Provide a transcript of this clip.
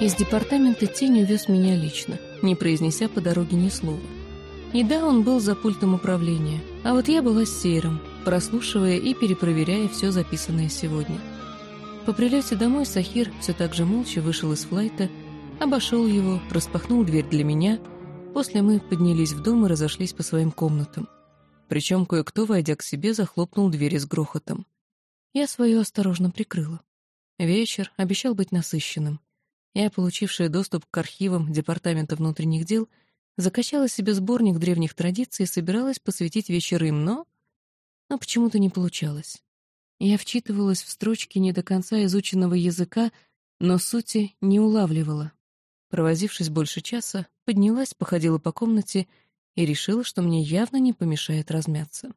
Из департамента тень увез меня лично, не произнеся по дороге ни слова. И да, он был за пультом управления, а вот я была с Сейром, прослушивая и перепроверяя все записанное сегодня. По прилете домой Сахир все так же молча вышел из флайта, обошел его, распахнул дверь для меня, после мы поднялись в дом и разошлись по своим комнатам. Причем кое-кто, войдя к себе, захлопнул двери с грохотом. Я свою осторожно прикрыла. Вечер обещал быть насыщенным. Я, получившая доступ к архивам Департамента внутренних дел, закачала себе сборник древних традиций и собиралась посвятить вечер им, но... Но почему-то не получалось. Я вчитывалась в строчки не до конца изученного языка, но сути не улавливала. Провозившись больше часа, поднялась, походила по комнате и решила, что мне явно не помешает размяться.